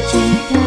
记得。